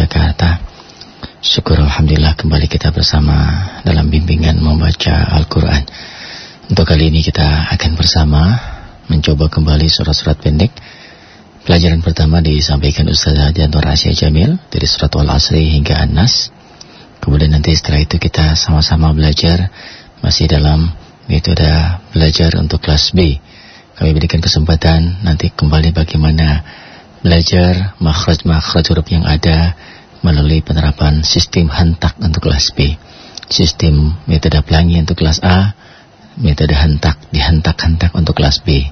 Jakarta. Syukur Alhamdulillah kembali kita bersama dalam bimbingan membaca Al-Quran. Untuk kali ini kita akan bersama mencoba kembali surat-surat pendek. Pelajaran pertama disampaikan Ustaz Jantur Asia Jamil dari surat Al-Asri hingga An-Nas. Kemudian nanti setelah itu kita sama-sama belajar masih dalam yaitu ada belajar untuk kelas B. Kami berikan kesempatan nanti kembali bagaimana belajar makhraj-makhraj huruf yang ada melalui penerapan sistem hentak untuk kelas B. Sistem metode pelangi untuk kelas A, metode hentak dihentak-hentak untuk kelas B.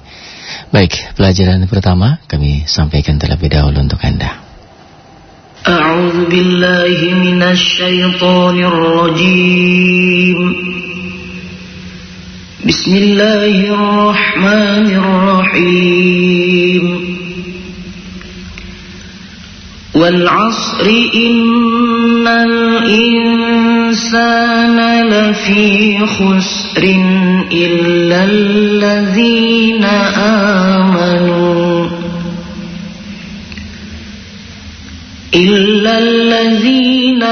Baik, pelajaran pertama kami sampaikan terlebih dahulu untuk Anda. أعوذ بالله من الشيطان الرجيم بسم الله الرحمن الرحيم والعصر إن الإنسان لفي خسر إلا الذين آمنوا. إلا الذين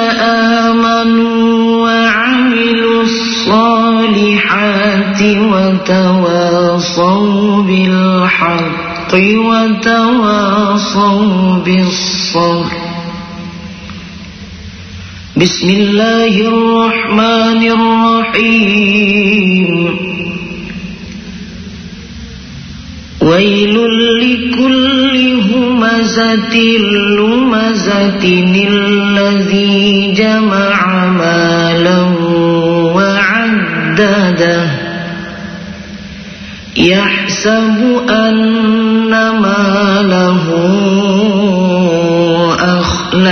آمنوا وعملوا الصالحات وتواصوا بالحق. الحق وتواصوا بالصبر. بسم الله الرحمن الرحيم. ويل لكل همزة لمزة الذي جمع مالا وعدده. يحسب أن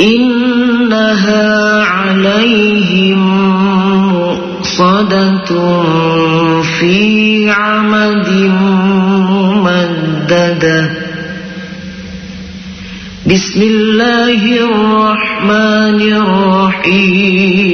إنها عليهم مؤصدة في عمد ممددة. بسم الله الرحمن الرحيم.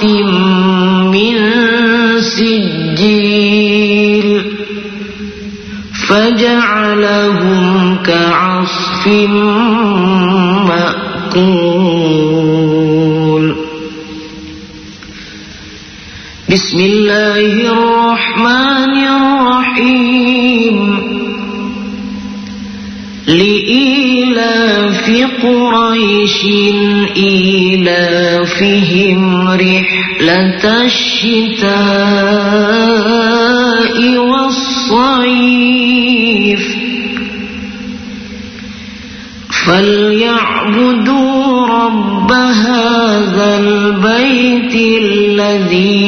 第 قريش إيلافهم رحلة الشتاء والصيف. فليعبدوا رب هذا البيت الذي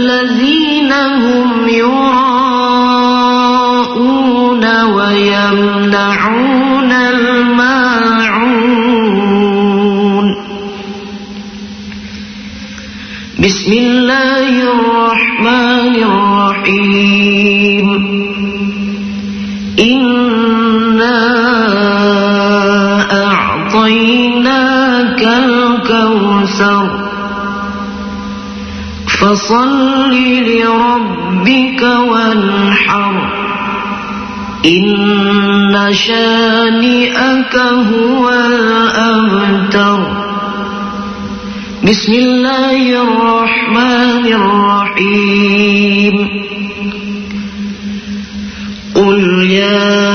الذين هم يراءون ويمنعون الماعون. بسم فصل لربك وانحر إن شانئك هو الأبتر بسم الله الرحمن الرحيم. قل يا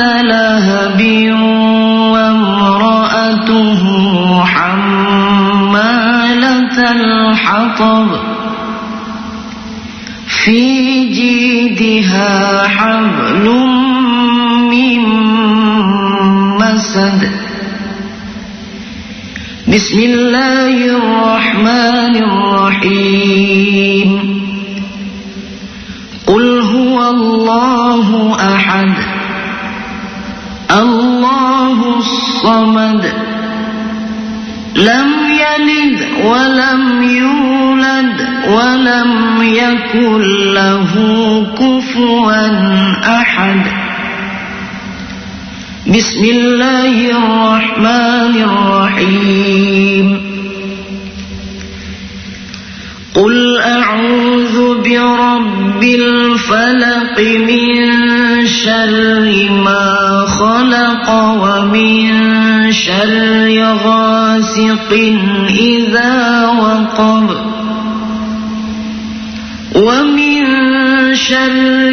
لهب وامرأته حمالة الحطب في جيدها حبل من مسد. بسم الله الرحمن الرحيم. الصمد لم يلد ولم يولد ولم يكن له كفوا أحد. بسم الله الرحمن الرحيم. قل أعوذ برب الفلق من شر ما خلق ومن شر غاسق إذا وقب ومن شر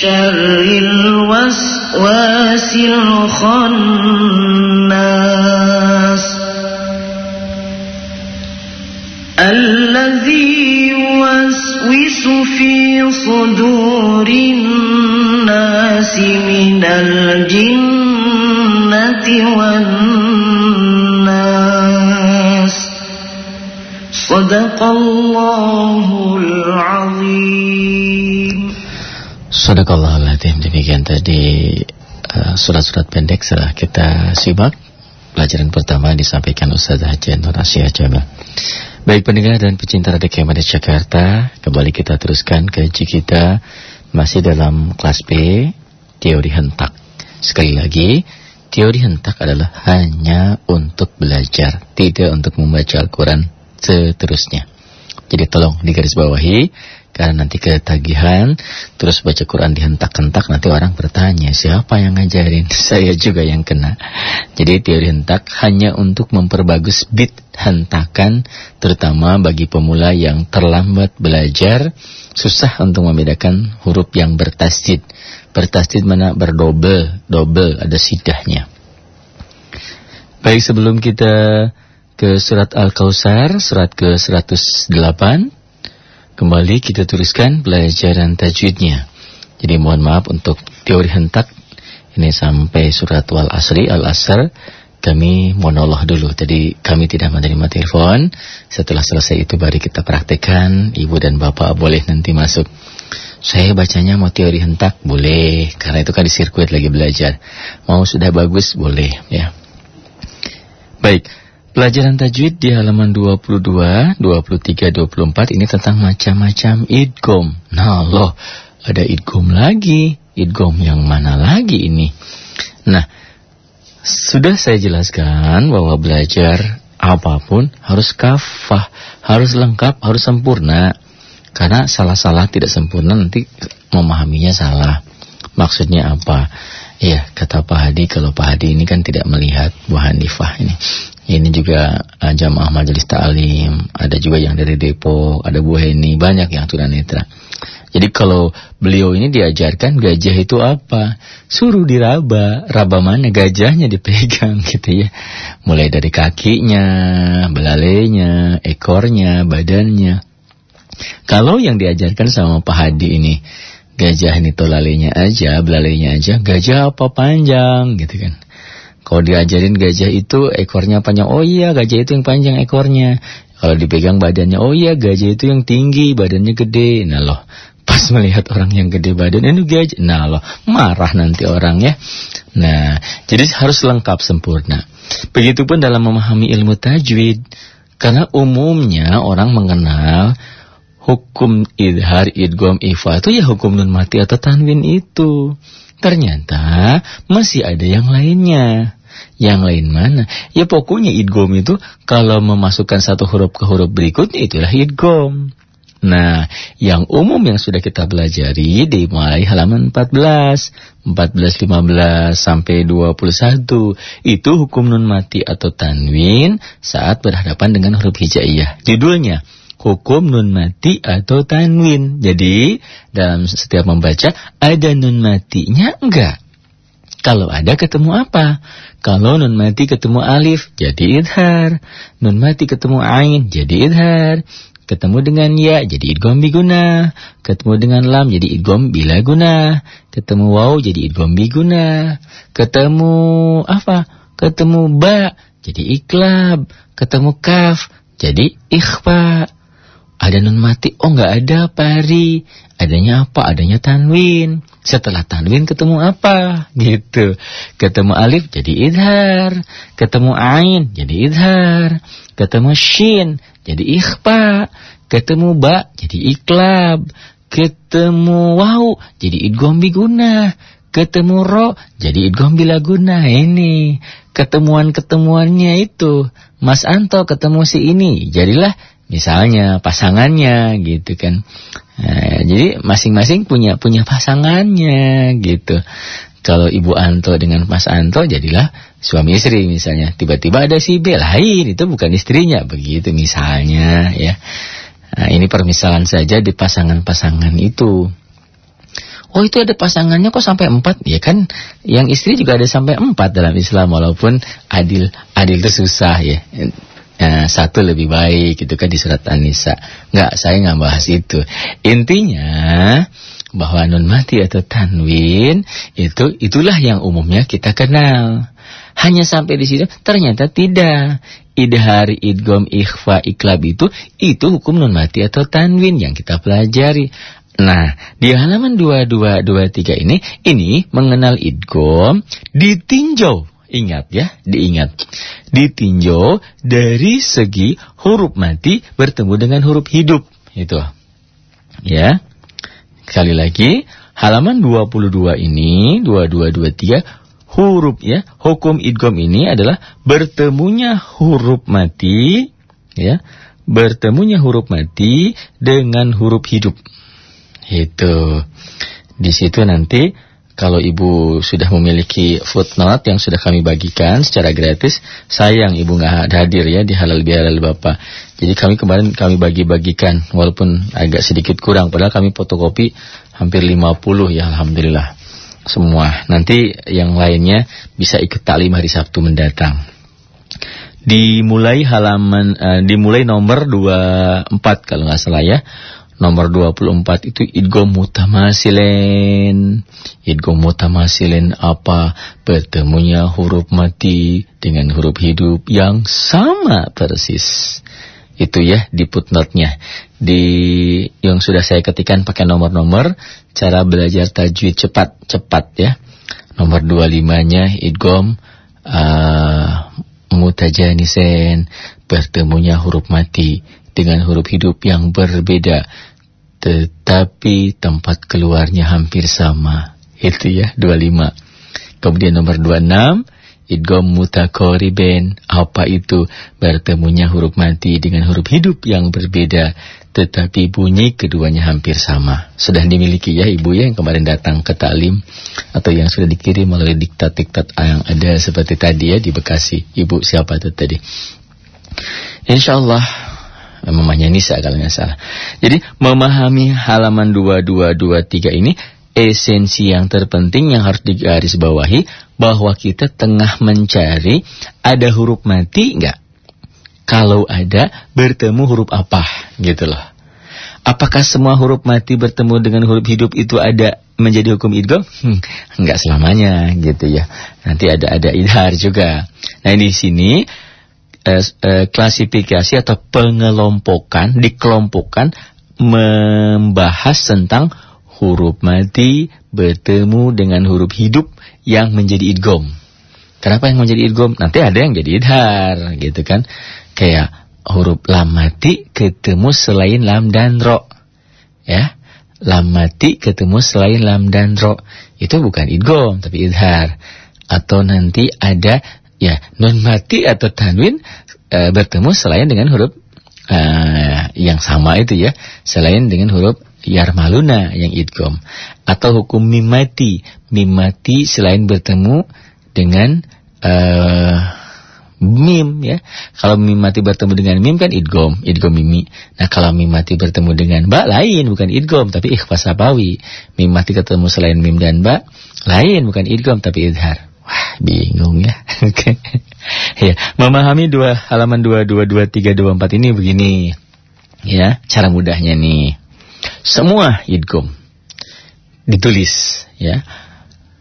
شر الوسواس الخناس الذي يوسوس في صدور الناس من الجنة والناس. صدق الله Barakallahu demikian tadi eh, surat-surat uh, pendek setelah kita simak pelajaran pertama disampaikan Ustaz Haji Nur Asia Jamal. Baik pendengar dan pecinta Radio Kemedes Jakarta, kembali kita teruskan kaji kita masih dalam kelas B, teori hentak. Sekali lagi, teori hentak adalah hanya untuk belajar, tidak untuk membaca Al-Quran seterusnya. Jadi tolong digarisbawahi karena nanti ketagihan Terus baca Quran dihentak-hentak Nanti orang bertanya Siapa yang ngajarin? Saya juga yang kena Jadi teori hentak hanya untuk memperbagus bit hentakan Terutama bagi pemula yang terlambat belajar Susah untuk membedakan huruf yang bertasdid Bertasdid mana? Berdobel Dobel ada sidahnya Baik sebelum kita ke surat Al-Kausar Surat ke 108 Kembali kita tuliskan pelajaran tajwidnya. Jadi mohon maaf untuk teori hentak ini sampai surat wal asri al asr kami monolog dulu. Jadi kami tidak menerima telepon. Setelah selesai itu baru kita praktekkan. Ibu dan bapak boleh nanti masuk. Saya bacanya mau teori hentak boleh karena itu kan di sirkuit lagi belajar. Mau sudah bagus boleh ya. Baik. Pelajaran tajwid di halaman 22, 23, 24 ini tentang macam-macam idgom. Nah loh, ada idgom lagi. Idgom yang mana lagi ini? Nah, sudah saya jelaskan bahwa belajar apa pun harus kafah, harus lengkap, harus sempurna. Karena salah-salah tidak sempurna nanti memahaminya salah. Maksudnya apa? Iya, kata Pak Hadi, kalau Pak Hadi ini kan tidak melihat Bu Hanifah ini. Ini juga uh, jamaah majelis ta'lim, ada juga yang dari Depok, ada Bu Heni, banyak yang tunanetra. Jadi kalau beliau ini diajarkan gajah itu apa? Suruh diraba, raba mana gajahnya dipegang gitu ya. Mulai dari kakinya, belalainya, ekornya, badannya. Kalau yang diajarkan sama Pak Hadi ini, gajah ini tolalenya aja, belalainya aja, gajah apa panjang gitu kan. Kalau diajarin gajah itu ekornya panjang, oh iya gajah itu yang panjang ekornya. Kalau dipegang badannya, oh iya gajah itu yang tinggi, badannya gede. Nah loh, pas melihat orang yang gede badan itu gajah, nah loh, marah nanti orang ya. Nah, jadi harus lengkap sempurna. Begitupun dalam memahami ilmu tajwid. Karena umumnya orang mengenal hukum idhar, idgom, ifa itu ya hukum nun mati atau tanwin itu. Ternyata masih ada yang lainnya. Yang lain mana? Ya pokoknya idgom itu kalau memasukkan satu huruf ke huruf berikutnya itulah idgom. Nah, yang umum yang sudah kita pelajari di mulai halaman 14, 14, 15 sampai 21 itu hukum nun mati atau tanwin saat berhadapan dengan huruf hijaiyah. Judulnya hukum nun mati atau tanwin. Jadi dalam setiap membaca ada nun matinya enggak? Kalau ada ketemu apa? Kalau nun mati ketemu alif, jadi idhar. Nun mati ketemu ain, jadi idhar. Ketemu dengan ya, jadi idgom biguna. Ketemu dengan lam, jadi idgom bila guna. Ketemu waw, jadi idgom biguna. Ketemu apa? Ketemu ba, jadi iklab. Ketemu kaf, jadi ikhfa. Ada nun mati, oh nggak ada pari. Adanya apa? Adanya tanwin. Setelah tanwin ketemu apa? Gitu. Ketemu alif jadi idhar. Ketemu ain jadi idhar. Ketemu shin jadi ikhfa. Ketemu ba jadi iklab. Ketemu waw jadi idgham biguna. Ketemu ro jadi idgham bila guna. Ini ketemuan-ketemuannya itu. Mas Anto ketemu si ini. Jadilah misalnya pasangannya gitu kan. Nah, jadi masing-masing punya punya pasangannya gitu. Kalau Ibu Anto dengan Mas Anto jadilah suami istri misalnya. Tiba-tiba ada si B lain itu bukan istrinya. Begitu misalnya ya. Nah, ini permisalan saja di pasangan-pasangan itu. Oh itu ada pasangannya kok sampai empat? Ya kan yang istri juga ada sampai empat dalam Islam walaupun adil adil itu susah ya Nah, satu lebih baik gitu kan di surat An-Nisa. Enggak, saya nggak bahas itu. Intinya bahwa nun mati atau tanwin itu itulah yang umumnya kita kenal. Hanya sampai di situ ternyata tidak. Idhar, idgom, ikhfa, iklab itu itu hukum nun mati atau tanwin yang kita pelajari. Nah, di halaman 2223 ini ini mengenal idgom ditinjau. Ingat ya, diingat. Ditinjau dari segi huruf mati bertemu dengan huruf hidup. Itu. Ya. Sekali lagi, halaman 22 ini, 2223 huruf ya. Hukum idgom ini adalah bertemunya huruf mati ya. Bertemunya huruf mati dengan huruf hidup. Itu. Di situ nanti kalau ibu sudah memiliki footnote yang sudah kami bagikan secara gratis, sayang ibu nggak hadir ya di halal bihalal bapak. Jadi kami kemarin kami bagi-bagikan walaupun agak sedikit kurang, padahal kami fotokopi hampir 50 ya alhamdulillah semua. Nanti yang lainnya bisa ikut taklim hari Sabtu mendatang. Dimulai halaman uh, dimulai nomor 24 kalau nggak salah ya. Nomor 24 itu idgham mutamasilen. Idgham mutamasilen apa? Bertemunya huruf mati dengan huruf hidup yang sama persis itu ya di footnote-nya. Di yang sudah saya ketikkan pakai nomor-nomor cara belajar tajwid cepat cepat ya. Nomor 25-nya idgham uh, mutajanisen bertemunya huruf mati dengan huruf hidup yang berbeda tetapi tempat keluarnya hampir sama. Itu ya 25. Kemudian nomor 26 idgham mutakoriben apa itu? Bertemunya huruf mati dengan huruf hidup yang berbeda. Tetapi bunyi keduanya hampir sama. Sudah dimiliki ya ibu ya yang kemarin datang ke taklim atau yang sudah dikirim melalui diktat-diktat yang ada seperti tadi ya di Bekasi. Ibu siapa itu tadi? Insyaallah mamanya Nisa kalau nggak salah jadi memahami halaman 2223 ini esensi yang terpenting yang harus digarisbawahi bahwa kita tengah mencari ada huruf mati enggak? Kalau ada, bertemu huruf apa? Gitu loh. Apakah semua huruf mati bertemu dengan huruf hidup itu ada menjadi hukum idgham? Hmm, enggak selamanya gitu ya. Nanti ada ada idhar juga. Nah, di sini eh, eh, klasifikasi atau pengelompokan, dikelompokkan membahas tentang huruf mati bertemu dengan huruf hidup yang menjadi idgom. Kenapa yang menjadi idgom? Nanti ada yang jadi idhar gitu kan. Kayak huruf lam mati ketemu selain lam dan ro. Ya. Lam mati ketemu selain lam dan ro. Itu bukan idgom tapi idhar. Atau nanti ada ya non mati atau tanwin e, bertemu selain dengan huruf e, yang sama itu ya. Selain dengan huruf yarmaluna yang idgom atau hukum mimati mimati selain bertemu dengan uh, mim ya. Kalau mimati bertemu dengan mim kan idgom idgom mimi. Nah kalau mimati bertemu dengan ba lain bukan idgom tapi ikhfa sabawi mimati ketemu selain mim dan ba lain bukan idgom tapi idhar bingung ya oke ya memahami dua halaman dua dua dua tiga dua empat ini begini ya cara mudahnya nih semua idgom ditulis ya.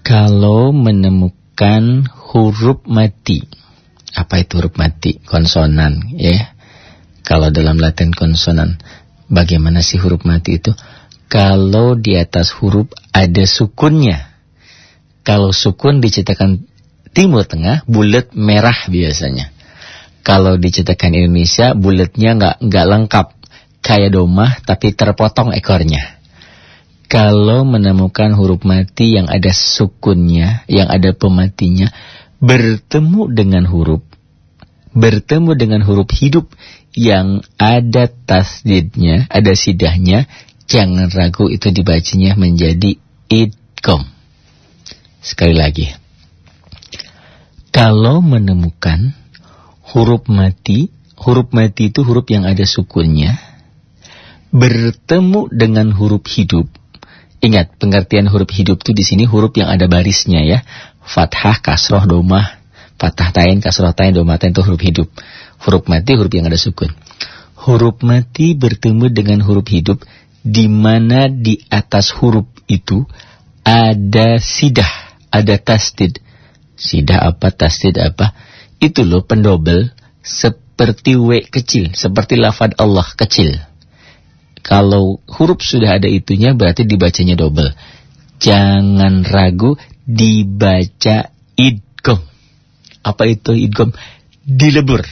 Kalau menemukan huruf mati. Apa itu huruf mati? Konsonan ya. Kalau dalam Latin konsonan, bagaimana sih huruf mati itu? Kalau di atas huruf ada sukunnya. Kalau sukun dicetakan timur tengah, bulat merah biasanya. Kalau dicetakan Indonesia, bulatnya nggak nggak lengkap kayak domah tapi terpotong ekornya. Kalau menemukan huruf mati yang ada sukunnya, yang ada pematinya, bertemu dengan huruf, bertemu dengan huruf hidup yang ada tasdidnya, ada sidahnya, jangan ragu itu dibacanya menjadi idkom. Sekali lagi, kalau menemukan huruf mati, huruf mati itu huruf yang ada sukunnya, bertemu dengan huruf hidup. Ingat, pengertian huruf hidup itu di sini huruf yang ada barisnya ya. Fathah, kasroh, domah, fathah tain, kasroh tain, domah tain itu huruf hidup. Huruf mati huruf yang ada sukun. Huruf mati bertemu dengan huruf hidup di mana di atas huruf itu ada sidah, ada tasdid. Sidah apa, tasdid apa? Itu loh pendobel seperti W kecil, seperti lafad Allah kecil. Kalau huruf sudah ada itunya berarti dibacanya double. Jangan ragu dibaca idgom. Apa itu idgom? Dilebur.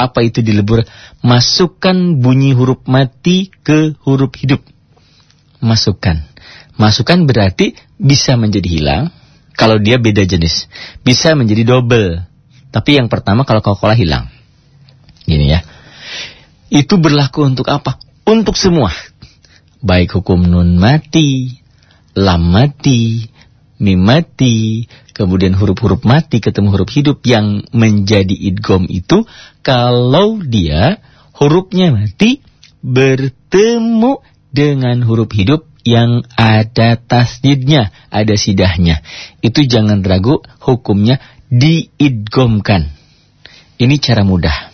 Apa itu dilebur? Masukkan bunyi huruf mati ke huruf hidup. Masukkan. Masukkan berarti bisa menjadi hilang kalau dia beda jenis. Bisa menjadi double. Tapi yang pertama kalau Coca-Cola hilang. Gini ya. Itu berlaku untuk apa? Untuk semua. Baik hukum nun mati, lam mati, mim mati, kemudian huruf-huruf mati ketemu huruf hidup yang menjadi idgom itu kalau dia hurufnya mati bertemu dengan huruf hidup yang ada tasdidnya, ada sidahnya. Itu jangan ragu hukumnya diidgomkan. Ini cara mudah.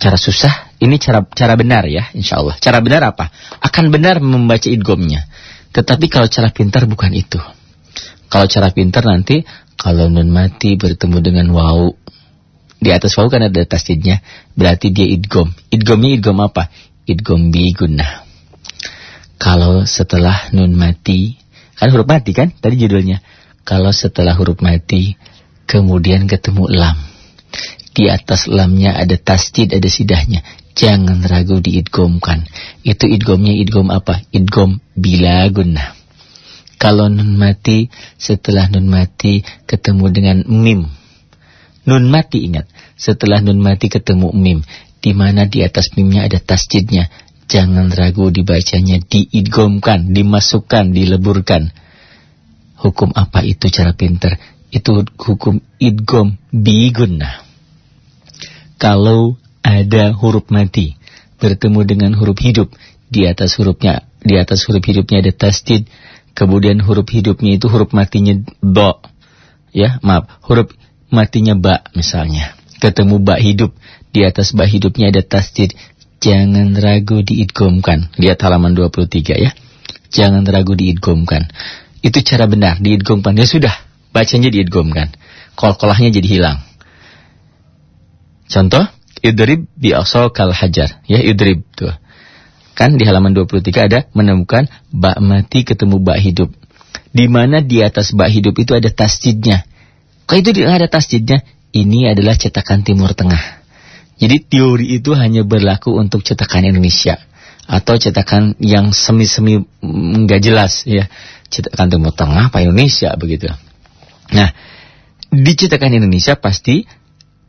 Cara susah, ini cara cara benar ya, insya Allah. Cara benar apa? Akan benar membaca idgomnya. Tetapi kalau cara pintar bukan itu. Kalau cara pintar nanti kalau nun mati bertemu dengan wau di atas wau kan ada tasdidnya, berarti dia idgom. Idgomnya idgom apa? Idgom bi gunnah. Setelah nun mati, kan huruf mati kan tadi judulnya. Kalau setelah huruf mati kemudian ketemu lam. Di atas lamnya ada tasdid, ada sidahnya. Jangan ragu diidgomkan. Itu idgomnya idgom apa? Idgom bila gunnah. Kalau nun mati, setelah nun mati ketemu dengan mim. Nun mati ingat, setelah nun mati ketemu mim. Di mana di atas mimnya ada tasjidnya. Jangan ragu dibacanya, diidgomkan, dimasukkan, dileburkan. Hukum apa itu cara pinter? Itu hukum idgom bigunnah. Kalau ada huruf mati bertemu dengan huruf hidup, di atas hurufnya, di atas huruf hidupnya ada tasjid, Kemudian huruf hidupnya itu huruf matinya do. Ya, maaf, huruf matinya ba misalnya. Ketemu ba hidup, di atas ba hidupnya ada tasjid. Jangan ragu diidgomkan. Lihat halaman 23 ya. Jangan ragu diidgomkan. Itu cara benar, diidgomkan. Ya sudah, bacanya diidgomkan. Kol-kolahnya jadi hilang. Contoh, idrib bi kal hajar. Ya, idrib tuh. Kan di halaman 23 ada menemukan bak mati ketemu bak hidup. Di mana di atas bak hidup itu ada tasjidnya. Kok itu ada tasjidnya? Ini adalah cetakan Timur Tengah. Jadi teori itu hanya berlaku untuk cetakan Indonesia atau cetakan yang semi-semi nggak jelas ya. Cetakan Timur Tengah apa Indonesia begitu. Nah, di cetakan Indonesia pasti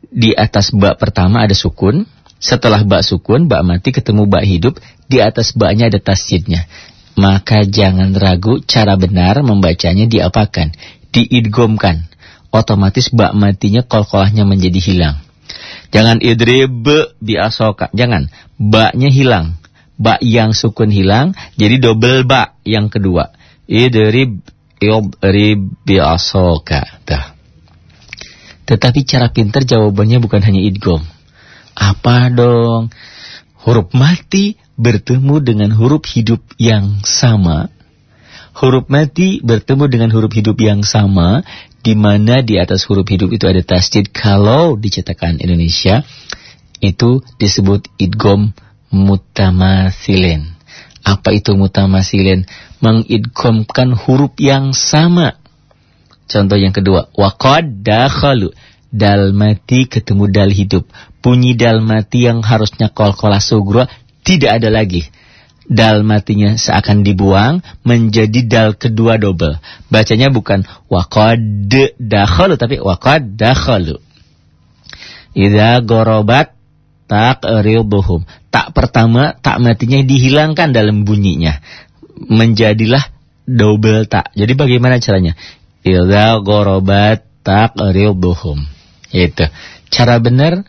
di atas bak pertama ada sukun, setelah bak sukun, bak mati ketemu bak hidup, di atas baknya ada tasjidnya. Maka jangan ragu cara benar membacanya diapakan? Diidgomkan. Otomatis bak matinya kol-kolahnya menjadi hilang. Jangan idrib di asoka. Jangan. Baknya hilang. Bak yang sukun hilang, jadi double bak yang kedua. Idrib idrib bi asoka. Tetapi cara pintar jawabannya bukan hanya idgom. Apa dong? Huruf mati bertemu dengan huruf hidup yang sama. Huruf mati bertemu dengan huruf hidup yang sama, di mana di atas huruf hidup itu ada tasjid. Kalau dicetakan Indonesia, itu disebut idgom mutamasilen. Apa itu mutamasilen? Mengidgomkan huruf yang sama. Contoh yang kedua, waqad dakhalu dal mati ketemu dal hidup. Bunyi dal mati yang harusnya kol-kola tidak ada lagi. Dal matinya seakan dibuang menjadi dal kedua double. Bacanya bukan waqad dakhalu tapi waqad dakhalu. Idza gorobat tak ribuhum. Tak pertama tak matinya dihilangkan dalam bunyinya. Menjadilah double tak. Jadi bagaimana caranya? Idza gorobat tak ribuhum. Itu. Cara benar,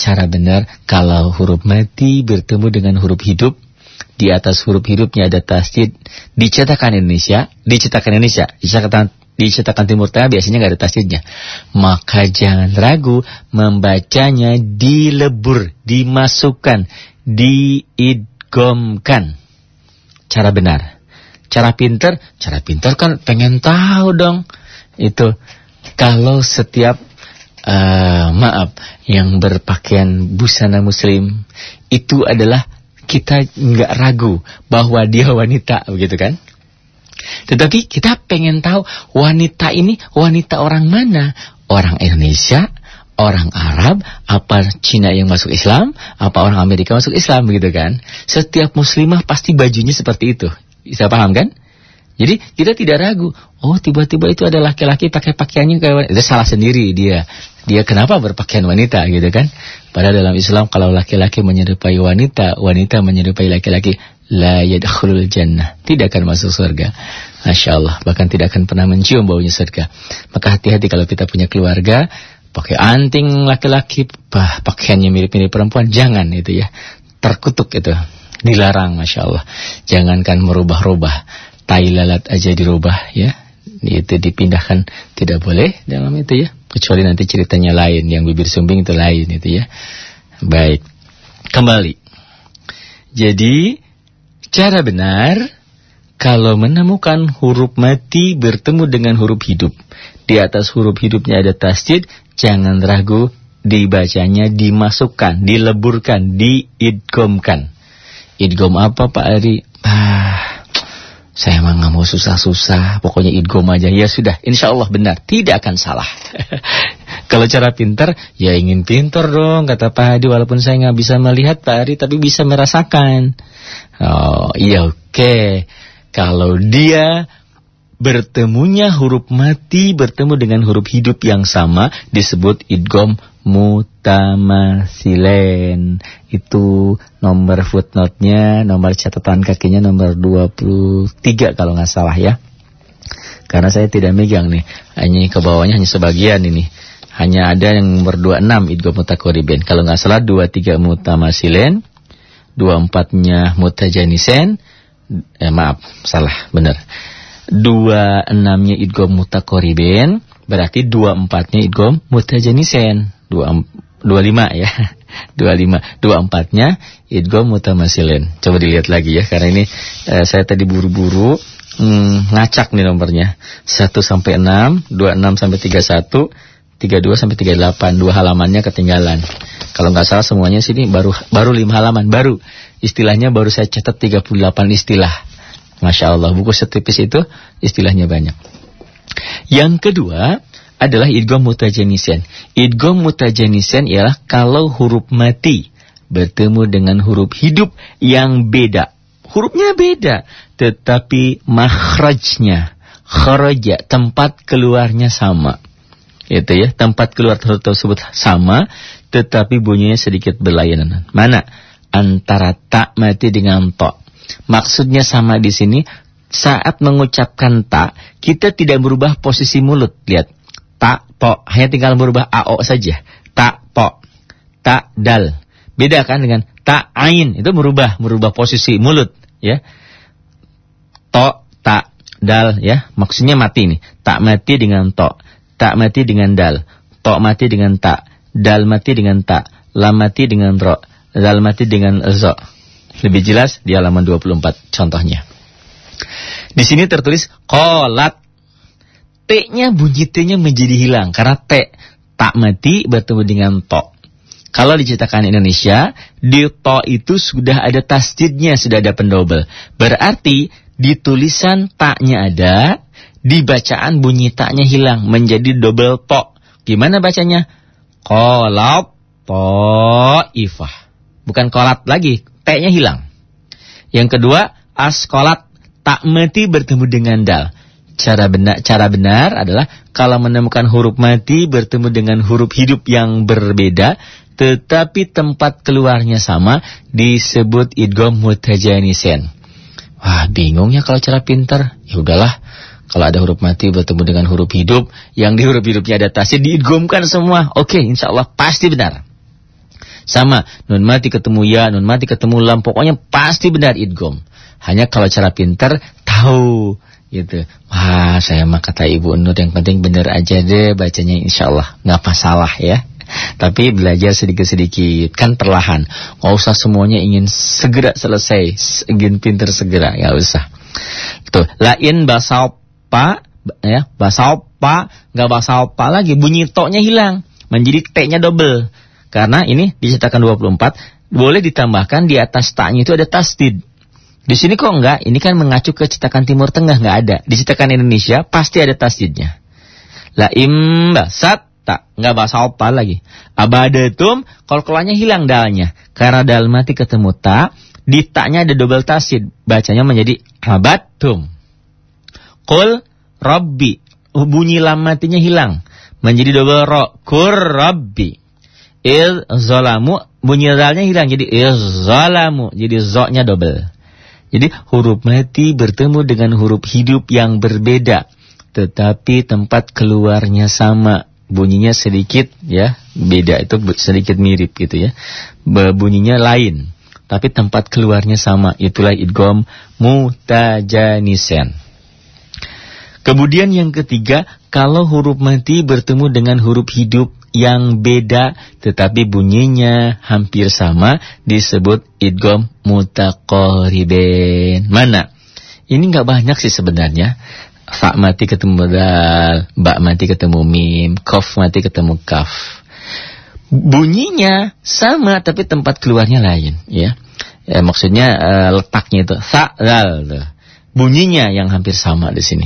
cara benar kalau huruf mati bertemu dengan huruf hidup, di atas huruf hidupnya ada tasjid, dicetakan Indonesia, dicetakan Indonesia, dicetakan di cetakan Timur Tengah biasanya nggak ada tasdidnya. Maka jangan ragu membacanya dilebur, dimasukkan, diidgomkan. Cara benar. Cara pinter, cara pinter kan pengen tahu dong. Itu kalau setiap uh, maaf yang berpakaian busana muslim itu adalah kita nggak ragu bahwa dia wanita begitu kan? Tetapi kita pengen tahu wanita ini wanita orang mana? Orang Indonesia, orang Arab, apa Cina yang masuk Islam, apa orang Amerika masuk Islam begitu kan? Setiap muslimah pasti bajunya seperti itu. Bisa paham kan? Jadi kita tidak ragu. Oh tiba-tiba itu ada laki-laki pakai pakaiannya kayak wanita. Itu salah sendiri dia. Dia kenapa berpakaian wanita gitu kan? Padahal dalam Islam kalau laki-laki menyerupai wanita, wanita menyerupai laki-laki, la yadkhulul jannah. Tidak akan masuk surga. Masya Allah. Bahkan tidak akan pernah mencium baunya surga. Maka hati-hati kalau kita punya keluarga, pakai anting laki-laki, bah, pakaiannya mirip-mirip perempuan, jangan itu ya. Terkutuk itu. Dilarang Masya Allah. Jangankan merubah-rubah. Tai lalat aja dirubah ya. Itu dipindahkan tidak boleh dalam itu ya. Kecuali nanti ceritanya lain. Yang bibir sumbing itu lain itu ya. Baik. Kembali. Jadi Cara benar, kalau menemukan huruf mati bertemu dengan huruf hidup. Di atas huruf hidupnya ada tasjid, jangan ragu dibacanya, dimasukkan, dileburkan, diidgomkan. Idgom apa Pak Ari? Ah, saya emang nggak mau susah-susah, pokoknya idgom aja. Ya sudah, insya Allah benar, tidak akan salah. Kalau cara pintar, ya ingin pintar dong, kata Pak Hadi. Walaupun saya nggak bisa melihat Pak Ari, tapi bisa merasakan. Oh iya oke. Okay. Kalau dia bertemunya huruf mati bertemu dengan huruf hidup yang sama disebut idgom mutamasilen. Itu nomor footnote-nya, nomor catatan kakinya nomor 23 kalau nggak salah ya. Karena saya tidak megang nih, hanya ke bawahnya hanya sebagian ini. Hanya ada yang nomor 26 idgom mutakoriben. Kalau nggak salah 23 mutamasilen dua empatnya mutajanisen, eh, maaf salah benar, dua enamnya idgom mutakoriben, berarti dua empatnya idgom mutajanisen, dua dua lima ya, dua lima, dua empatnya idgom mutamasilen. Coba dilihat lagi ya, karena ini eh, saya tadi buru-buru hmm, ngacak nih nomornya, satu sampai enam, dua enam sampai tiga satu. 32 sampai 38 dua halamannya ketinggalan. Kalau nggak salah semuanya sini baru baru lima halaman baru. Istilahnya baru saya catat 38 istilah. Masya Allah buku setipis itu istilahnya banyak. Yang kedua adalah idgham mutajanisen. Idgham mutajanisen ialah kalau huruf mati bertemu dengan huruf hidup yang beda. Hurufnya beda, tetapi makhrajnya, kharaja, tempat keluarnya sama. Itu ya tempat keluar tersebut sama tetapi bunyinya sedikit berlainan. Mana? Antara tak mati dengan to maksudnya sama di sini saat mengucapkan tak kita tidak berubah posisi mulut. Lihat tak po hanya tinggal berubah ao saja tak po tak dal beda kan dengan tak ain itu merubah merubah posisi mulut ya to tak dal ya maksudnya mati nih tak mati dengan to Tak mati dengan dal. Tok mati dengan tak. Dal mati dengan tak. Lam mati dengan ro. Dal mati dengan zo. Lebih jelas di halaman 24 contohnya. Di sini tertulis kolat. T-nya bunyi T-nya menjadi hilang karena T tak mati bertemu dengan to. Kalau dicetakan Indonesia, di to itu sudah ada tasjidnya, sudah ada pendobel. Berarti di tulisan taknya ada, di bacaan bunyi taknya hilang menjadi double to. Gimana bacanya? Kolat ifah. Bukan kolat lagi, t-nya hilang. Yang kedua, askolat tak mati bertemu dengan dal. Cara benar cara benar adalah kalau menemukan huruf mati bertemu dengan huruf hidup yang berbeda tetapi tempat keluarnya sama disebut idgham mutajanisen. Wah, bingungnya kalau cara pintar. Ya udahlah, kalau ada huruf mati bertemu dengan huruf hidup, yang di huruf hidupnya ada tasnya diidgomkan semua. Oke, insya Allah pasti benar. Sama, nun mati ketemu ya, nun mati ketemu lam, pokoknya pasti benar idgom. Hanya kalau cara pintar tahu gitu. Wah, saya mah kata Ibu Nur yang penting bener aja deh bacanya insya Allah nggak masalah ya. Tapi belajar sedikit-sedikit kan perlahan. Nggak usah semuanya ingin segera selesai, ingin pinter segera, nggak usah. Tuh, lain bahasa apa ya, bahasa apa nggak bahasa apa lagi, bunyi toknya hilang, menjadi t-nya double. Karena ini dicetakan 24, boleh ditambahkan di atas taknya itu ada tasdid. Di sini kok enggak? Ini kan mengacu ke cetakan Timur Tengah enggak ada. Di cetakan Indonesia pasti ada tasdidnya. La imba sat tak enggak bahasa apa lagi. Abadatum kalau kelanya hilang dalnya. Karena dal mati ketemu ta, di taknya ada double tasdid. Bacanya menjadi abatum. Qul rabbi. Bunyi lam matinya hilang. Menjadi double ro. Kur rabbi. Il zolamu bunyi dalnya hilang jadi il zolamu jadi zoknya double. Jadi huruf mati bertemu dengan huruf hidup yang berbeda. Tetapi tempat keluarnya sama. Bunyinya sedikit ya, beda itu sedikit mirip gitu ya. Bunyinya lain. Tapi tempat keluarnya sama. Itulah idgom mutajanisen. Kemudian yang ketiga, kalau huruf mati bertemu dengan huruf hidup yang beda tetapi bunyinya hampir sama disebut idgom mutaqoriben. Mana? Ini nggak banyak sih sebenarnya. Fa mati ketemu dal, ba mati ketemu mim, kof mati ketemu kaf. Bunyinya sama tapi tempat keluarnya lain, ya. ya maksudnya uh, letaknya itu sa dal. Bunyinya yang hampir sama di sini.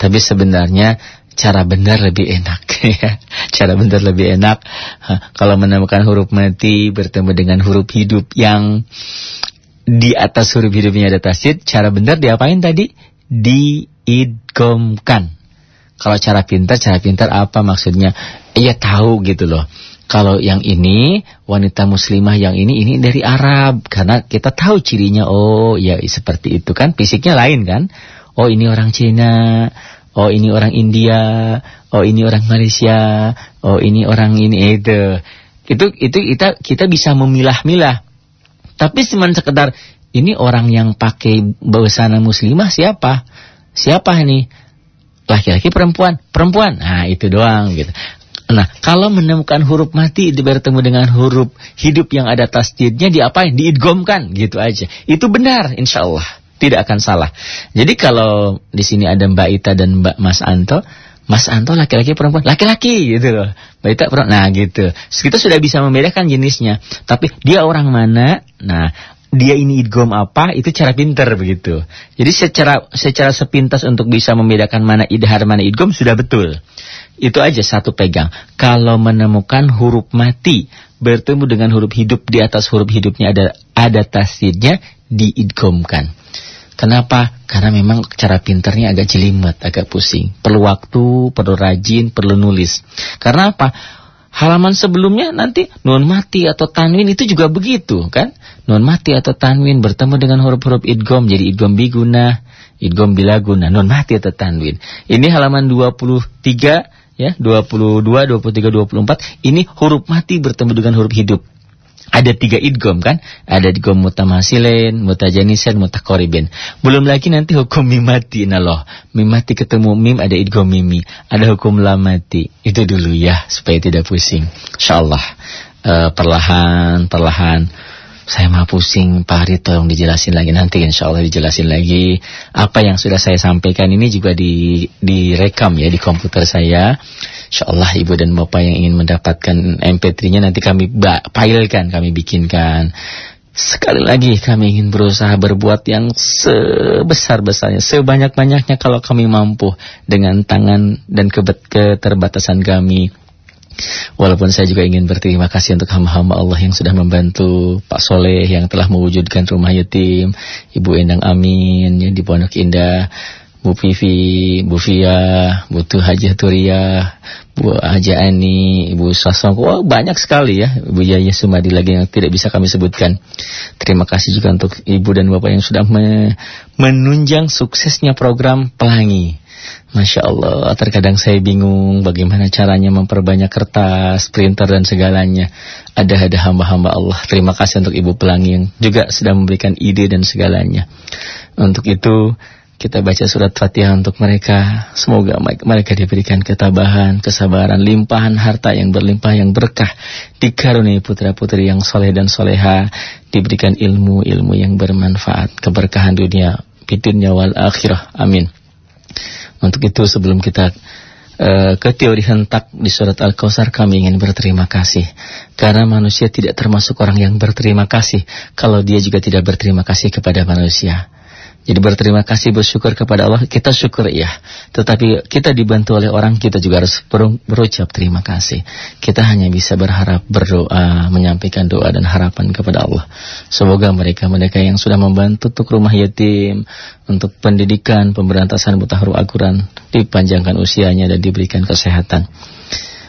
Tapi sebenarnya cara benar lebih enak ya. Cara benar lebih enak kalau menemukan huruf mati bertemu dengan huruf hidup yang di atas huruf hidupnya ada tasjid, cara benar diapain tadi? Diidgomkan. Kalau cara pintar, cara pintar apa maksudnya? Iya tahu gitu loh. Kalau yang ini wanita muslimah yang ini ini dari Arab karena kita tahu cirinya oh ya seperti itu kan fisiknya lain kan. Oh ini orang Cina, oh ini orang India, oh ini orang Malaysia, oh ini orang ini itu. Itu itu kita kita bisa memilah-milah. Tapi cuma sekedar ini orang yang pakai busana muslimah siapa? Siapa ini? Laki-laki perempuan? Perempuan. Nah, itu doang gitu. Nah, kalau menemukan huruf mati bertemu dengan huruf hidup yang ada tasdidnya diapain? Diidgomkan gitu aja. Itu benar insya Allah tidak akan salah. Jadi kalau di sini ada Mbak Ita dan Mbak Mas Anto, Mas Anto laki-laki perempuan, laki-laki gitu loh. Mbak Ita perempuan, nah gitu. Kita sudah bisa membedakan jenisnya. Tapi dia orang mana? Nah, dia ini idgom apa? Itu cara pinter begitu. Jadi secara secara sepintas untuk bisa membedakan mana idhar mana idgom sudah betul. Itu aja satu pegang. Kalau menemukan huruf mati bertemu dengan huruf hidup di atas huruf hidupnya ada ada tasdidnya diidgomkan. Kenapa? Karena memang cara pinternya agak jelimet, agak pusing. Perlu waktu, perlu rajin, perlu nulis. Karena apa? Halaman sebelumnya nanti nun mati atau tanwin itu juga begitu kan? Nun mati atau tanwin bertemu dengan huruf-huruf idgom jadi idgom biguna, idgom bilaguna, nun mati atau tanwin. Ini halaman 23 ya, 22, 23, 24 ini huruf mati bertemu dengan huruf hidup ada tiga idgom kan? Ada idgom mutamasilen, mutajanisen, mutakoribin. Belum lagi nanti hukum mimati. Nah loh, mimati ketemu mim ada idgom mimi. Ada hukum lamati. Itu dulu ya, supaya tidak pusing. InsyaAllah. Uh, perlahan, perlahan. Saya mah pusing, Pak Hari tolong dijelasin lagi. Nanti insya Allah dijelasin lagi. Apa yang sudah saya sampaikan ini juga di, direkam ya di komputer saya. Insya Allah ibu dan bapak yang ingin mendapatkan MP3-nya nanti kami filkan, kami bikinkan. Sekali lagi kami ingin berusaha berbuat yang sebesar-besarnya, sebanyak-banyaknya kalau kami mampu dengan tangan dan keterbatasan kami. Walaupun saya juga ingin berterima kasih untuk hamba-hamba Allah yang sudah membantu Pak Soleh yang telah mewujudkan rumah yatim, Ibu Endang Amin yang di Pondok Indah, Bu Vivi, Bu Fia, Bu Haji Turia, Bu Haji Ani, Ibu Sasong, wah banyak sekali ya, Ibu Yaya Sumadi lagi yang tidak bisa kami sebutkan. Terima kasih juga untuk Ibu dan Bapak yang sudah me menunjang suksesnya program Pelangi. Masya Allah, terkadang saya bingung bagaimana caranya memperbanyak kertas, printer dan segalanya. Ada ada hamba-hamba Allah. Terima kasih untuk Ibu Pelangi yang juga sudah memberikan ide dan segalanya. Untuk itu kita baca surat Fatihah untuk mereka. Semoga mereka diberikan ketabahan, kesabaran, limpahan harta yang berlimpah, yang berkah. Dikaruniai putra-putri yang soleh dan soleha. Diberikan ilmu-ilmu yang bermanfaat. Keberkahan dunia, dunia wal akhirah. Amin. Untuk itu sebelum kita uh, ke teori hentak di surat Al-Kausar kami ingin berterima kasih. Karena manusia tidak termasuk orang yang berterima kasih. Kalau dia juga tidak berterima kasih kepada manusia. Jadi berterima kasih bersyukur kepada Allah kita syukur ya. Tetapi kita dibantu oleh orang kita juga harus berucap terima kasih. Kita hanya bisa berharap berdoa menyampaikan doa dan harapan kepada Allah. Semoga mereka-mereka yang sudah membantu untuk rumah yatim, untuk pendidikan, pemberantasan buta huruf Al-Quran dipanjangkan usianya dan diberikan kesehatan.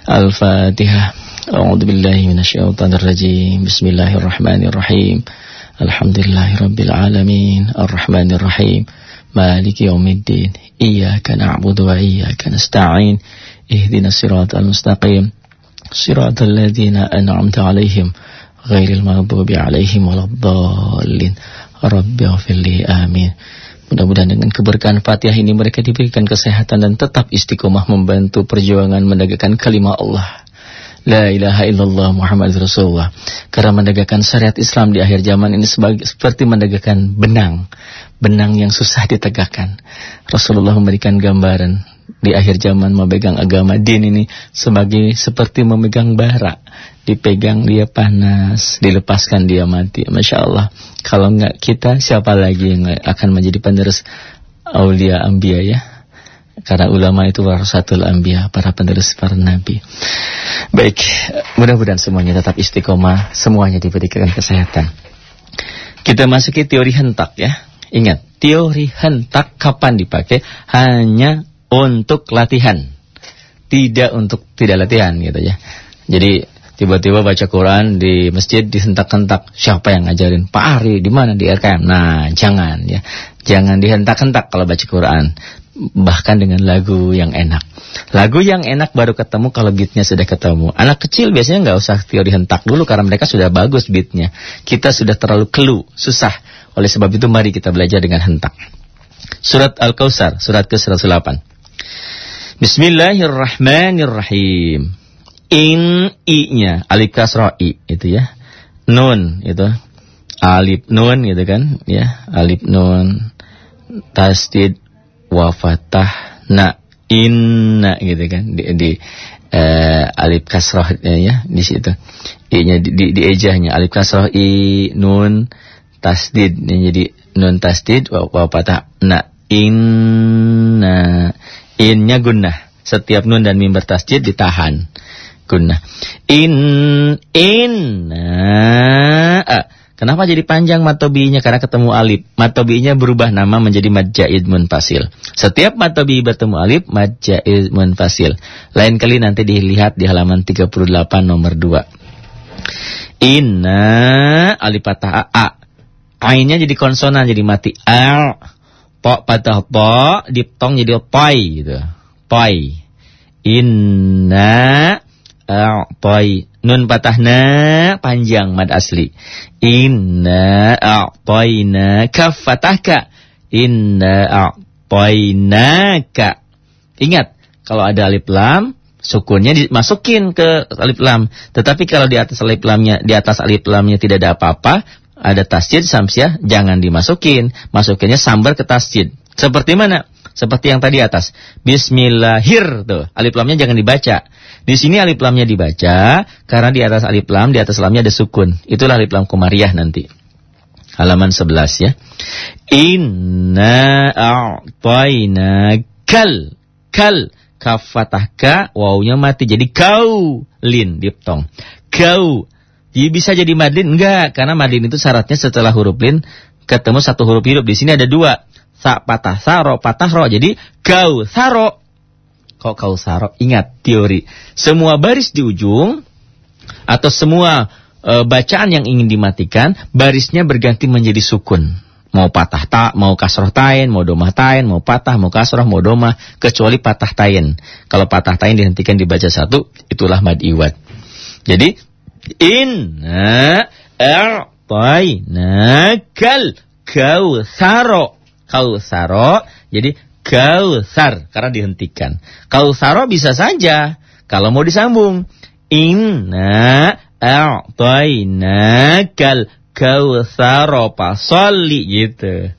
Al-Fatihah. A'udzubillahi minasyaitonirrajim. Bismillahirrahmanirrahim. Alhamdulillahirrabbilalamin. Ar-Rahmanirrahim. Maliki yaumiddin Iyaka na'budu wa iyaka nasta'in. Ihdina sirat al-mustaqim Sirat al-ladhina an'amta alaihim Ghairil maghdubi alaihim waladhalin Rabbi amin. Mudah-mudahan dengan keberkahan Fatihah ini mereka diberikan kesehatan dan tetap istiqomah membantu perjuangan menegakkan kalimah Allah. La ilaha illallah Muhammad Rasulullah. Karena menegakkan syariat Islam di akhir zaman ini sebagai, seperti menegakkan benang. Benang yang susah ditegakkan. Rasulullah memberikan gambaran di akhir zaman memegang agama din ini sebagai seperti memegang bara. Dipegang dia panas, dilepaskan dia mati. Masya Allah. Kalau enggak kita, siapa lagi yang akan menjadi penerus Aulia Ambia ya? Karena ulama itu warasatul anbiya, para penerus para nabi. Baik, mudah-mudahan semuanya tetap istiqomah, semuanya diberikan kesehatan. Kita masuki teori hentak ya. Ingat, teori hentak kapan dipakai? Hanya untuk latihan. Tidak untuk tidak latihan gitu ya. Jadi tiba-tiba baca Quran di masjid dihentak-hentak. Siapa yang ngajarin? Pak Ari di mana di RKM? Nah, jangan ya. Jangan dihentak-hentak kalau baca Quran bahkan dengan lagu yang enak. Lagu yang enak baru ketemu kalau beatnya sudah ketemu. Anak kecil biasanya nggak usah teori hentak dulu karena mereka sudah bagus beatnya. Kita sudah terlalu kelu, susah. Oleh sebab itu mari kita belajar dengan hentak. Surat Al-Kausar, surat ke-108. Bismillahirrahmanirrahim. In i-nya, alif kasrah i itu ya. Nun itu. Alif nun gitu kan, ya. Alif nun. Tasdid wa fatahna inna gitu kan. Di, di uh, alif kasrah ya di situ. I-nya di, di, di ejahnya. Alif kasrah i nun tasdid. Jadi nun tasdid wa, wa fatahna inna. Innya gunnah. Setiap nun dan mim bertasdid ditahan gunnah in inna uh, Kenapa jadi panjang matobinya? Karena ketemu alif. Matobinya berubah nama menjadi madjaid munfasil. Setiap matobi bertemu alif, madjaid munfasil. Lain kali nanti dilihat di halaman 38 nomor 2. Inna alif patah a. Ainnya jadi konsonan jadi mati al. Po patah po, diptong jadi pai gitu. Pai. Inna a'tai. Nun patahna panjang mad asli. Inna a'tayna kaf fatahka. Inna a'tainaka. Ingat kalau ada alif lam sukunnya dimasukin ke alif lam. Tetapi kalau di atas alif lamnya di atas alif lamnya tidak ada apa-apa ada tasjid samsiah jangan dimasukin. Masukinnya sambar ke tasjid seperti mana seperti yang tadi atas bismillahir tuh alif lamnya jangan dibaca di sini alif lamnya dibaca karena di atas alif lam, di atas lamnya ada sukun. Itulah alif lam komariah nanti. Halaman 11 ya. Inna a'tayna kal kal kaf fathah ka wawunya mati jadi kau lin diptong. Kau. Jadi bisa jadi madlin enggak karena madlin itu syaratnya setelah huruf lin ketemu satu huruf hidup. Di sini ada dua. Sa patah sa ro patah ro. Jadi kau saro. Kok kau sarok ingat teori. Semua baris di ujung atau semua e, bacaan yang ingin dimatikan barisnya berganti menjadi sukun. Mau patah tak mau kasroh tain mau domah tain mau patah mau kasroh mau domah kecuali patah tain. Kalau patah tain dihentikan dibaca satu itulah mad iwad jadi inna kau saro kau saro Jadi kautsar karena dihentikan. Kautsaro bisa saja kalau mau disambung. Inna a'tainakal kautsaro pasolli gitu.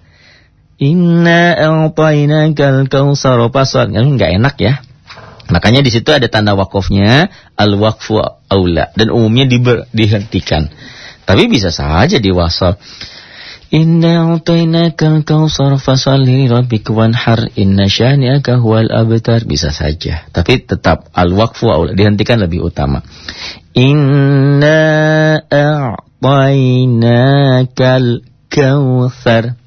Inna a'tainakal kautsaro pasol. Enggak enak ya. Makanya di situ ada tanda wakofnya al-waqfu aula dan umumnya diber, dihentikan. Tapi bisa saja diwasal. Inna a'tainaka al-kautsar fasalli rabbika wanhar. Inna syani'aka huwal abtar. Bisa saja. Tapi tetap al-waqfu dihentikan lebih utama. Inna a'tainaka al-kautsar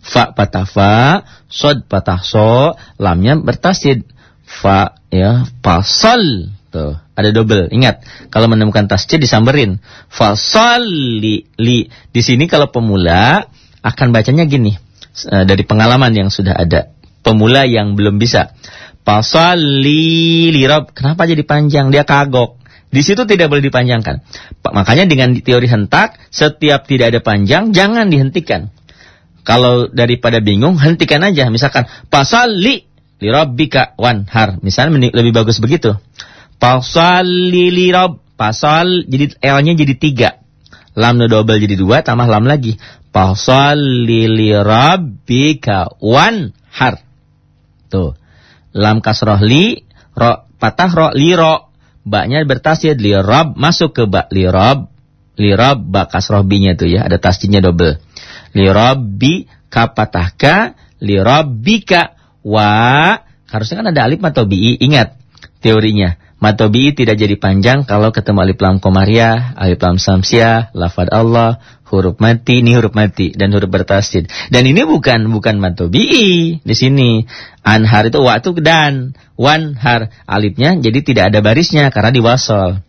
fa patah fa sod patah so lamnya bertasid fa ya fasal Tuh, ada double. Ingat, kalau menemukan tasjid disamberin. Fasalli li. Di sini kalau pemula akan bacanya gini. Eh, dari pengalaman yang sudah ada. Pemula yang belum bisa. Fasalli li rob. Kenapa jadi panjang? Dia kagok. Di situ tidak boleh dipanjangkan. Makanya dengan teori hentak, setiap tidak ada panjang, jangan dihentikan. Kalau daripada bingung, hentikan aja. Misalkan, pasal li, li rabbika wanhar. Misalnya lebih bagus begitu. Fasalli li rabb. Pasal jadi L-nya jadi tiga. Lamnya double jadi dua, tambah lam lagi. Fasalli li rabbika wan har. Tuh. Lam kasroh li, ro, patah ro, li ro. Baknya bertasjid li rabb, masuk ke bak li rabb. Li rabb, bak kasroh bi-nya tuh ya, ada tasjidnya double. Li rabbi, ka patah ka, li rabbika, wa. Harusnya kan ada alif atau bi, ingat teorinya. Matobi tidak jadi panjang kalau ketemu alif lam komariah, alif lam samsiah, lafad Allah, huruf mati, ini huruf mati dan huruf bertasjid. Dan ini bukan bukan matobi di sini. Anhar itu waktu dan wanhar alifnya jadi tidak ada barisnya karena diwasol.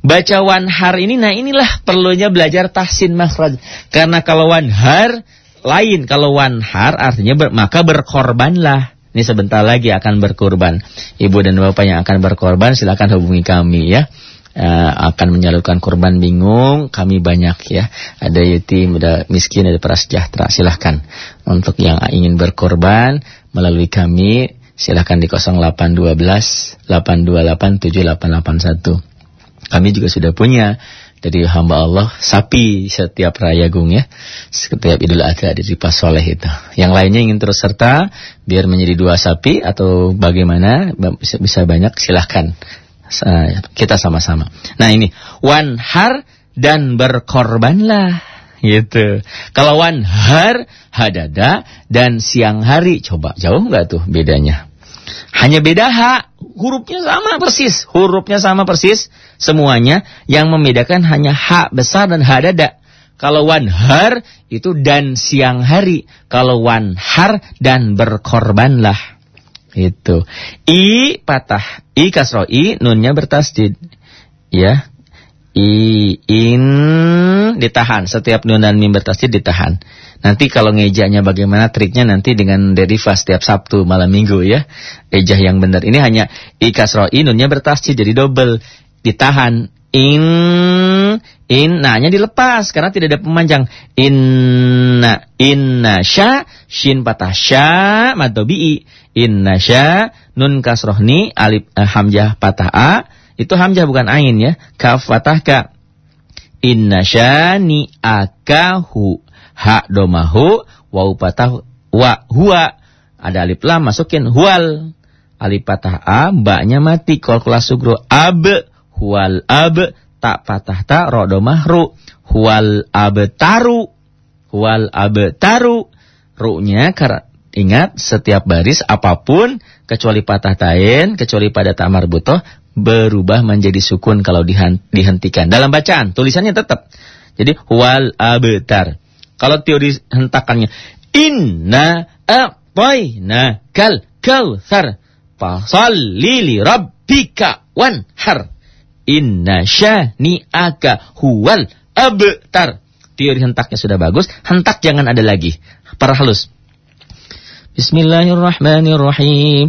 Baca wanhar ini nah inilah perlunya belajar tahsin makhraj. Karena kalau wanhar lain, kalau wanhar artinya ber, maka berkorbanlah. Ini sebentar lagi akan berkorban. Ibu dan bapak yang akan berkorban silakan hubungi kami ya. Uh, akan menyalurkan korban bingung kami banyak ya ada yatim ada miskin ada prasejahtera silahkan untuk yang ingin berkorban melalui kami silahkan di 0812 828 7881 kami juga sudah punya dari hamba Allah sapi setiap raya gung ya. Setiap idul adha di pas soleh itu. Yang lainnya ingin terus serta biar menjadi dua sapi atau bagaimana bisa, banyak silahkan. Kita sama-sama. Nah ini. Wanhar dan berkorbanlah. Gitu. Kalau wanhar hadada dan siang hari. Coba jauh nggak tuh bedanya hanya beda H, hurufnya sama persis, hurufnya sama persis semuanya. Yang membedakan hanya H besar dan H dada. Kalau wanhar itu dan siang hari. Kalau wanhar dan berkorbanlah. Itu. I patah. I kasro I nunnya bertasdid. Ya. I in ditahan. Setiap nun dan mim bertasdid ditahan. Nanti kalau ngejanya bagaimana triknya nanti dengan derivas setiap Sabtu malam minggu ya. Ejah yang benar. Ini hanya ikasro inunnya bertasjid jadi double. Ditahan. In in nanya dilepas karena tidak ada pemanjang inna inna sya shin patah sya madobi inna sya nun kasrohni alif eh, hamzah patah a itu hamzah bukan ain ya. Kaf patah ka inna ni akahu. Ha domahu. Wa patah wa huwa ada alif lam masukin. Hual. Alif patah a mbaknya mati. Kelas sugro ab. Hual ab. Tak patah ta ro domah ru. Hual ab taru. Hual ab taru. Ru-nya ingat setiap baris apa pun kecuali patah tain kecuali pada tamar butoh berubah menjadi sukun kalau dihentikan dalam bacaan tulisannya tetap jadi hual abtar kalau teori hentakannya inna a'tayna kal kautsar fasalli li rabbika wanhar inna syani'aka huwal abtar. Teori hentaknya sudah bagus, hentak jangan ada lagi. Para halus. Bismillahirrahmanirrahim.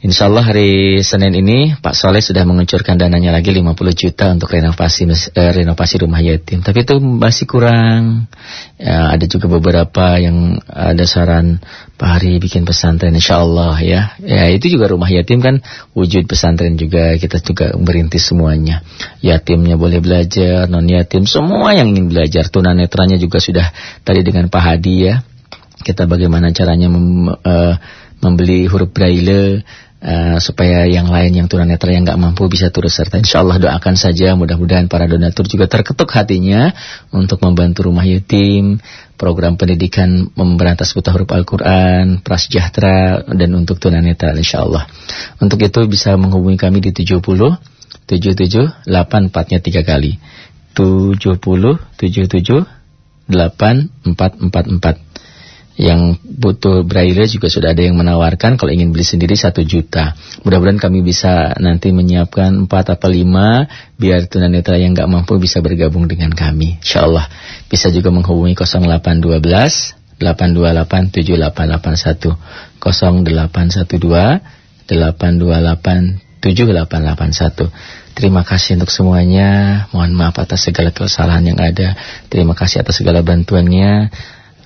Insya Allah hari Senin ini Pak Soleh sudah menguncurkan dananya lagi 50 juta untuk renovasi eh, renovasi rumah yatim. Tapi itu masih kurang. Ya, ada juga beberapa yang ada saran Pak Hari bikin pesantren Insya Allah ya. Ya itu juga rumah yatim kan wujud pesantren juga kita juga berintis semuanya. Yatimnya boleh belajar, non yatim semua yang ingin belajar. Tunanetranya juga sudah tadi dengan Pak Hadi ya. Kita bagaimana caranya mem, uh, membeli huruf braille Uh, supaya yang lain yang tunanetra yang nggak mampu bisa turut serta. Insya Allah doakan saja mudah-mudahan para donatur juga terketuk hatinya untuk membantu rumah yatim, program pendidikan memberantas buta huruf Al-Quran, prasejahtera dan untuk tunanetra insya Allah. Untuk itu bisa menghubungi kami di 70 77 8 4 nya 3 kali. 70 77 8 4 4 4 yang butuh braille juga sudah ada yang menawarkan kalau ingin beli sendiri satu juta. Mudah-mudahan kami bisa nanti menyiapkan empat atau lima biar tunanetra yang nggak mampu bisa bergabung dengan kami. Insya Allah bisa juga menghubungi 0812 828 7881 0812 828 7881 Terima kasih untuk semuanya. Mohon maaf atas segala kesalahan yang ada. Terima kasih atas segala bantuannya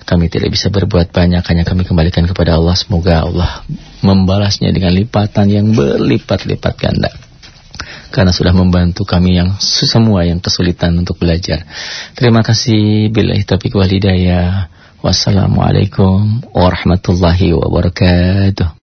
kami tidak bisa berbuat banyak, hanya kami kembalikan kepada Allah. Semoga Allah membalasnya dengan lipatan yang berlipat-lipat ganda. Karena sudah membantu kami yang semua yang kesulitan untuk belajar. Terima kasih. Bila taufiq wal hidayah. Wassalamualaikum warahmatullahi wabarakatuh.